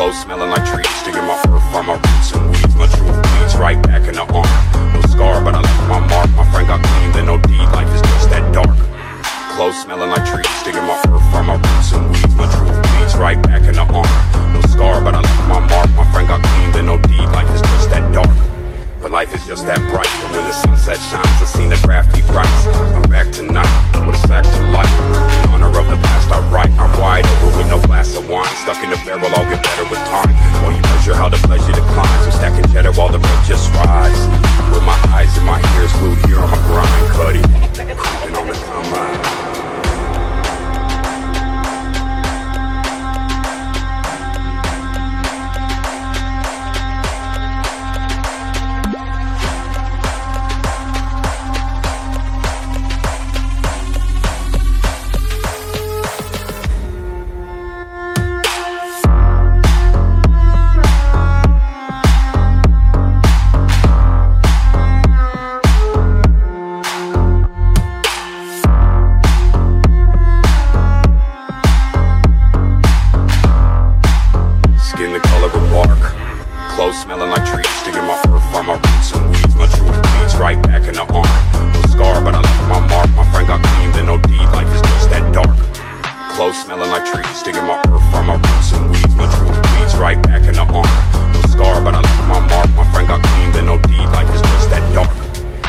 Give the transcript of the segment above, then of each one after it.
clothes smelling like trees. To get my fur from my roots and weeds. My truth bleeds right back in the arm No scar, but I left my mark. My friend got clean, then no deed. Life is just that dark. Clothes smelling like trees. To get my fur from my roots and weeds. My truth bleeds right back in the arm No scar, but I left my mark. My friend got clean, then no deed. Life is just that dark. But life is just that Clothes smelling like trees. Digging my earth from my roots and weeds. My truth bleeds right back in the arm. No scar, but I left my mark. My friend got clean, then no deed. Life is just that dark. Clothes smelling like trees. Digging my earth from my roots and weeds. My truth bleeds right back in the arm. No scar, but I left my mark. My friend got clean, then no deed. Life is just that dark.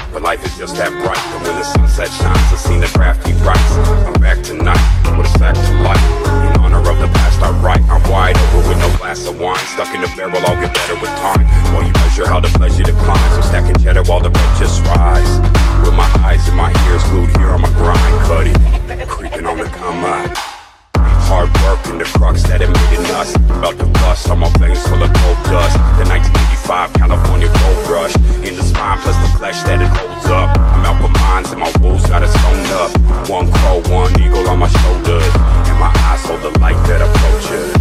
But life is just that bright. And when the sunset shines, I seen the crafty rights. I'm back tonight with a sack to life. In honor of the past, I write. I'm wide over with no glass of wine. Stuck in the barrel, in the crux that it made in us. About to bust, on my veins full of gold dust. The 1985 California gold rush. In the spine plus the flesh that it holds up. I'm out with mines and my wolves got it sewn up. One crow, one eagle on my shoulders. And my eyes hold the light that approaches.